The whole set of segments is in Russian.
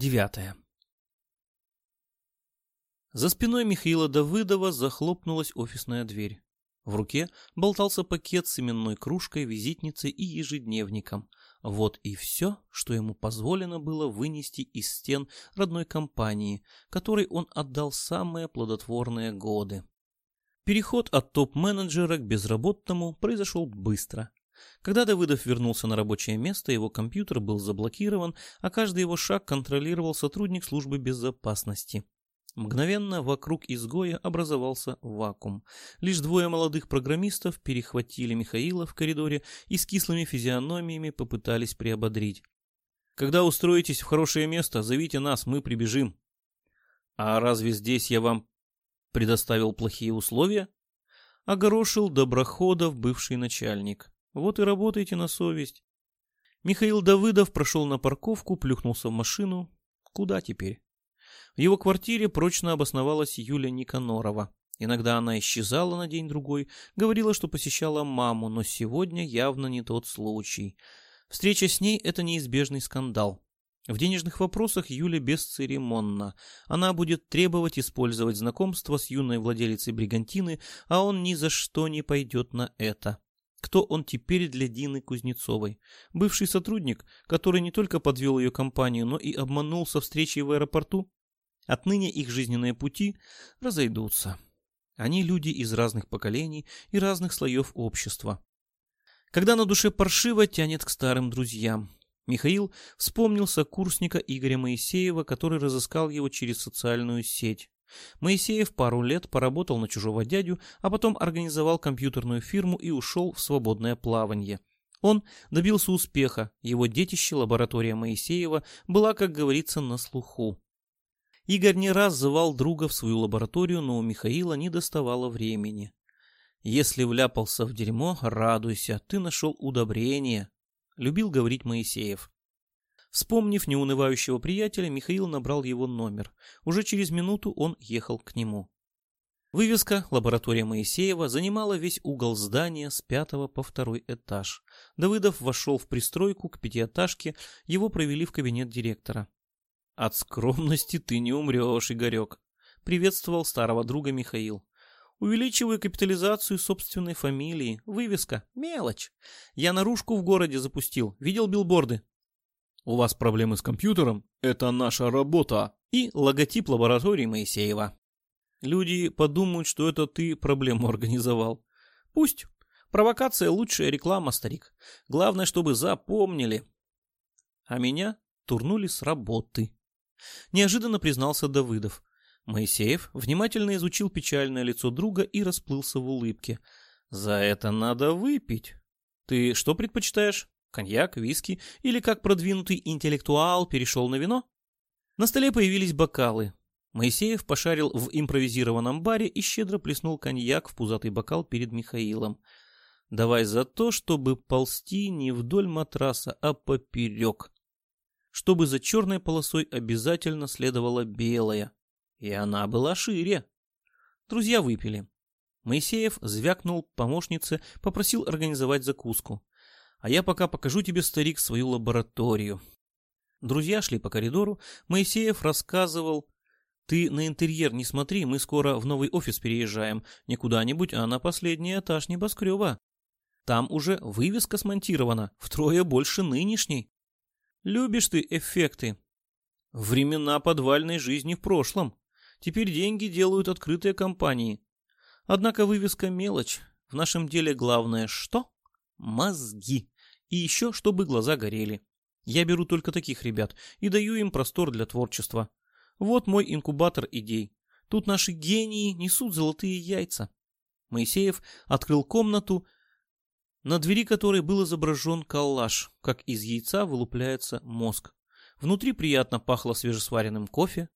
Девятое. За спиной Михаила Давыдова захлопнулась офисная дверь. В руке болтался пакет с именной кружкой, визитницей и ежедневником. Вот и все, что ему позволено было вынести из стен родной компании, которой он отдал самые плодотворные годы. Переход от топ-менеджера к безработному произошел быстро. Когда Давыдов вернулся на рабочее место, его компьютер был заблокирован, а каждый его шаг контролировал сотрудник службы безопасности. Мгновенно вокруг изгоя образовался вакуум. Лишь двое молодых программистов перехватили Михаила в коридоре и с кислыми физиономиями попытались приободрить. «Когда устроитесь в хорошее место, зовите нас, мы прибежим». «А разве здесь я вам предоставил плохие условия?» Огорошил Доброходов бывший начальник. Вот и работайте на совесть. Михаил Давыдов прошел на парковку, плюхнулся в машину. Куда теперь? В его квартире прочно обосновалась Юля Никанорова. Иногда она исчезала на день-другой, говорила, что посещала маму, но сегодня явно не тот случай. Встреча с ней — это неизбежный скандал. В денежных вопросах Юля бесцеремонна. Она будет требовать использовать знакомство с юной владелицей бригантины, а он ни за что не пойдет на это. Кто он теперь для Дины Кузнецовой? Бывший сотрудник, который не только подвел ее компанию, но и обманул со встречей в аэропорту? Отныне их жизненные пути разойдутся. Они люди из разных поколений и разных слоев общества. Когда на душе паршиво тянет к старым друзьям. Михаил вспомнил сокурсника Игоря Моисеева, который разыскал его через социальную сеть. Моисеев пару лет поработал на чужого дядю, а потом организовал компьютерную фирму и ушел в свободное плавание. Он добился успеха, его детище, лаборатория Моисеева, была, как говорится, на слуху. Игорь не раз звал друга в свою лабораторию, но у Михаила не доставало времени. «Если вляпался в дерьмо, радуйся, ты нашел удобрение», — любил говорить Моисеев. Вспомнив неунывающего приятеля, Михаил набрал его номер. Уже через минуту он ехал к нему. Вывеска «Лаборатория Моисеева» занимала весь угол здания с пятого по второй этаж. Давыдов вошел в пристройку к пятиэтажке, его провели в кабинет директора. «От скромности ты не умрешь, Игорек», — приветствовал старого друга Михаил. «Увеличиваю капитализацию собственной фамилии. Вывеска. Мелочь. Я наружку в городе запустил. Видел билборды. У вас проблемы с компьютером? Это наша работа. И логотип лаборатории Моисеева. Люди подумают, что это ты проблему организовал. Пусть. Провокация лучшая реклама, старик. Главное, чтобы запомнили. А меня турнули с работы. Неожиданно признался Давыдов. Моисеев внимательно изучил печальное лицо друга и расплылся в улыбке. За это надо выпить. Ты что предпочитаешь? Коньяк, виски или как продвинутый интеллектуал перешел на вино? На столе появились бокалы. Моисеев пошарил в импровизированном баре и щедро плеснул коньяк в пузатый бокал перед Михаилом. Давай за то, чтобы ползти не вдоль матраса, а поперек. Чтобы за черной полосой обязательно следовала белая. И она была шире. Друзья выпили. Моисеев звякнул помощнице, попросил организовать закуску. А я пока покажу тебе, старик, свою лабораторию. Друзья шли по коридору. Моисеев рассказывал. Ты на интерьер не смотри, мы скоро в новый офис переезжаем. Не куда-нибудь, а на последний этаж небоскреба. Там уже вывеска смонтирована, втрое больше нынешней. Любишь ты эффекты. Времена подвальной жизни в прошлом. Теперь деньги делают открытые компании. Однако вывеска мелочь. В нашем деле главное что? Мозги. И еще, чтобы глаза горели. Я беру только таких ребят и даю им простор для творчества. Вот мой инкубатор идей. Тут наши гении несут золотые яйца. Моисеев открыл комнату, на двери которой был изображен коллаж, как из яйца вылупляется мозг. Внутри приятно пахло свежесваренным кофе.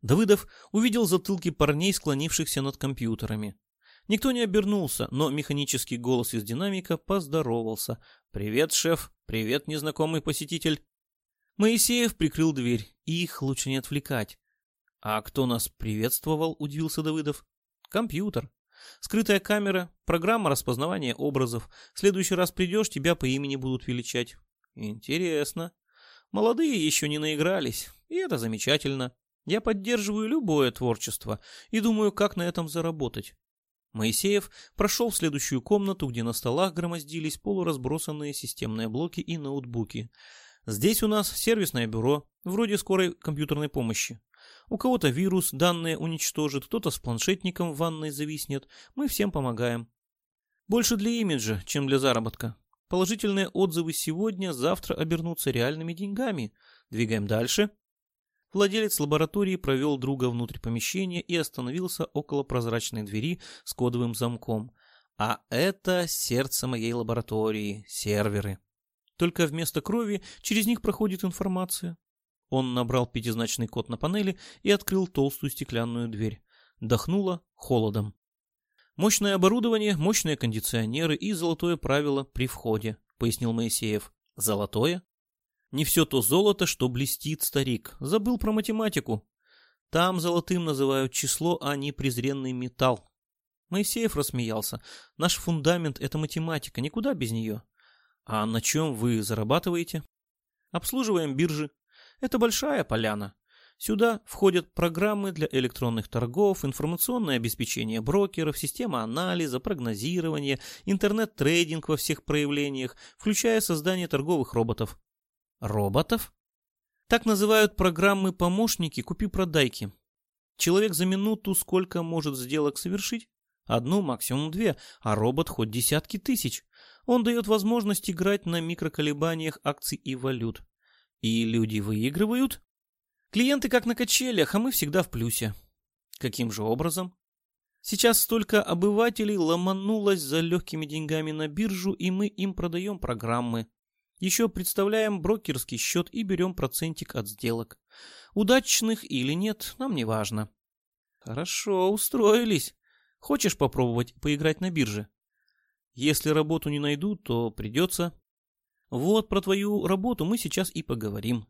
Давыдов увидел затылки парней, склонившихся над компьютерами. Никто не обернулся, но механический голос из динамика поздоровался. «Привет, шеф! Привет, незнакомый посетитель!» Моисеев прикрыл дверь. Их лучше не отвлекать. «А кто нас приветствовал?» — удивился Давыдов. «Компьютер. Скрытая камера, программа распознавания образов. В следующий раз придешь, тебя по имени будут величать». «Интересно. Молодые еще не наигрались. и это замечательно. Я поддерживаю любое творчество и думаю, как на этом заработать. Моисеев прошел в следующую комнату, где на столах громоздились полуразбросанные системные блоки и ноутбуки. Здесь у нас сервисное бюро, вроде скорой компьютерной помощи. У кого-то вирус данные уничтожит, кто-то с планшетником в ванной зависнет. Мы всем помогаем. Больше для имиджа, чем для заработка. Положительные отзывы сегодня, завтра обернутся реальными деньгами. Двигаем дальше. Владелец лаборатории провел друга внутрь помещения и остановился около прозрачной двери с кодовым замком. А это сердце моей лаборатории, серверы. Только вместо крови через них проходит информация. Он набрал пятизначный код на панели и открыл толстую стеклянную дверь. Дохнуло холодом. Мощное оборудование, мощные кондиционеры и золотое правило при входе, пояснил Моисеев. Золотое? Не все то золото, что блестит, старик. Забыл про математику. Там золотым называют число, а не презренный металл. Моисеев рассмеялся. Наш фундамент — это математика, никуда без нее. А на чем вы зарабатываете? Обслуживаем биржи. Это большая поляна. Сюда входят программы для электронных торгов, информационное обеспечение брокеров, система анализа, прогнозирования, интернет-трейдинг во всех проявлениях, включая создание торговых роботов. Роботов? Так называют программы-помощники купи-продайки. Человек за минуту сколько может сделок совершить? Одну, максимум две, а робот хоть десятки тысяч. Он дает возможность играть на микроколебаниях акций и валют. И люди выигрывают, Клиенты как на качелях, а мы всегда в плюсе. Каким же образом? Сейчас столько обывателей ломанулось за легкими деньгами на биржу, и мы им продаем программы. Еще представляем брокерский счет и берем процентик от сделок. Удачных или нет, нам не важно. Хорошо, устроились. Хочешь попробовать поиграть на бирже? Если работу не найду, то придется. Вот про твою работу мы сейчас и поговорим.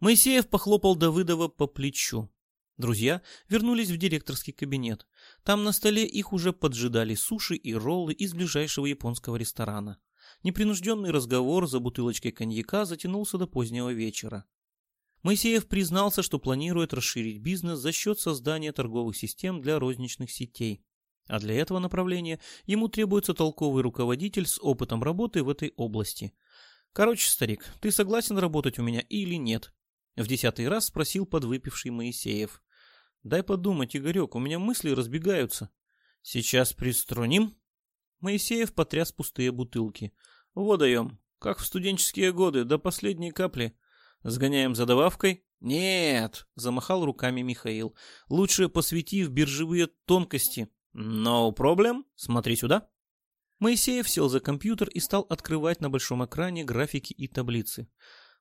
Моисеев похлопал Давыдова по плечу. Друзья вернулись в директорский кабинет. Там на столе их уже поджидали суши и роллы из ближайшего японского ресторана. Непринужденный разговор за бутылочкой коньяка затянулся до позднего вечера. Моисеев признался, что планирует расширить бизнес за счет создания торговых систем для розничных сетей. А для этого направления ему требуется толковый руководитель с опытом работы в этой области. Короче, старик, ты согласен работать у меня или нет? В десятый раз спросил подвыпивший Моисеев. «Дай подумать, Игорек, у меня мысли разбегаются». «Сейчас приструним?» Моисеев потряс пустые бутылки. «Вот даем, как в студенческие годы, до последней капли. Сгоняем за добавкой?» «Нет», — замахал руками Михаил. «Лучше посвяти в биржевые тонкости». «No problem. Смотри сюда». Моисеев сел за компьютер и стал открывать на большом экране графики и таблицы.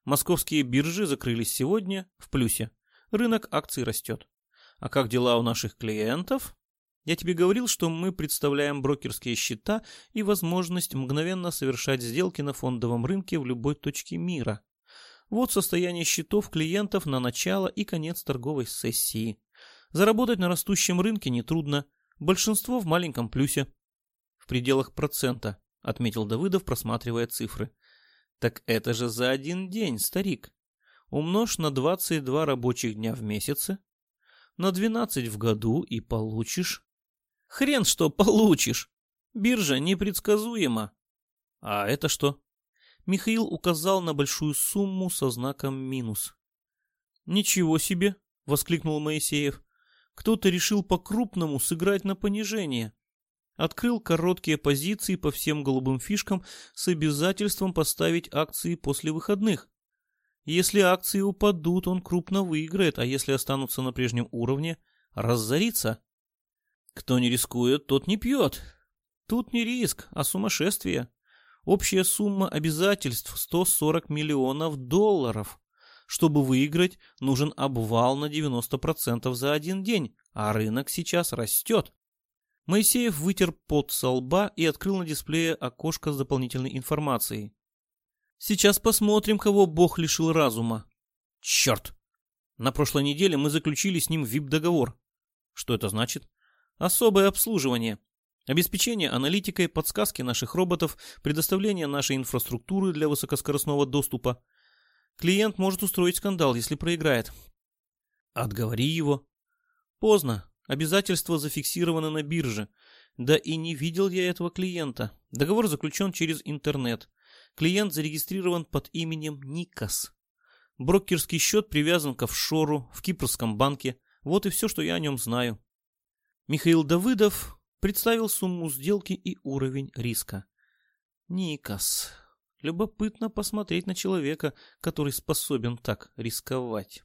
Московские биржи закрылись сегодня в плюсе. Рынок акций растет. А как дела у наших клиентов? Я тебе говорил, что мы представляем брокерские счета и возможность мгновенно совершать сделки на фондовом рынке в любой точке мира. Вот состояние счетов клиентов на начало и конец торговой сессии. Заработать на растущем рынке нетрудно. Большинство в маленьком плюсе. В пределах процента, отметил Давыдов, просматривая цифры. Так это же за один день, старик. Умножь на 22 рабочих дня в месяце, на 12 в году и получишь... Хрен что получишь! Биржа непредсказуема. А это что? Михаил указал на большую сумму со знаком минус. Ничего себе! Воскликнул Моисеев. Кто-то решил по-крупному сыграть на понижение. Открыл короткие позиции по всем голубым фишкам с обязательством поставить акции после выходных. Если акции упадут, он крупно выиграет, а если останутся на прежнем уровне, разорится. Кто не рискует, тот не пьет. Тут не риск, а сумасшествие. Общая сумма обязательств 140 миллионов долларов. Чтобы выиграть, нужен обвал на 90% за один день, а рынок сейчас растет. Моисеев вытер пот со лба и открыл на дисплее окошко с дополнительной информацией. Сейчас посмотрим, кого Бог лишил разума. Черт! На прошлой неделе мы заключили с ним VIP-договор. Что это значит? Особое обслуживание. Обеспечение аналитикой, подсказки наших роботов, предоставление нашей инфраструктуры для высокоскоростного доступа. Клиент может устроить скандал, если проиграет. Отговори его. Поздно. Обязательства зафиксированы на бирже. Да и не видел я этого клиента. Договор заключен через интернет. Клиент зарегистрирован под именем Никас. Брокерский счет привязан к офшору в Кипрском банке. Вот и все, что я о нем знаю. Михаил Давыдов представил сумму сделки и уровень риска. Никас. Любопытно посмотреть на человека, который способен так рисковать.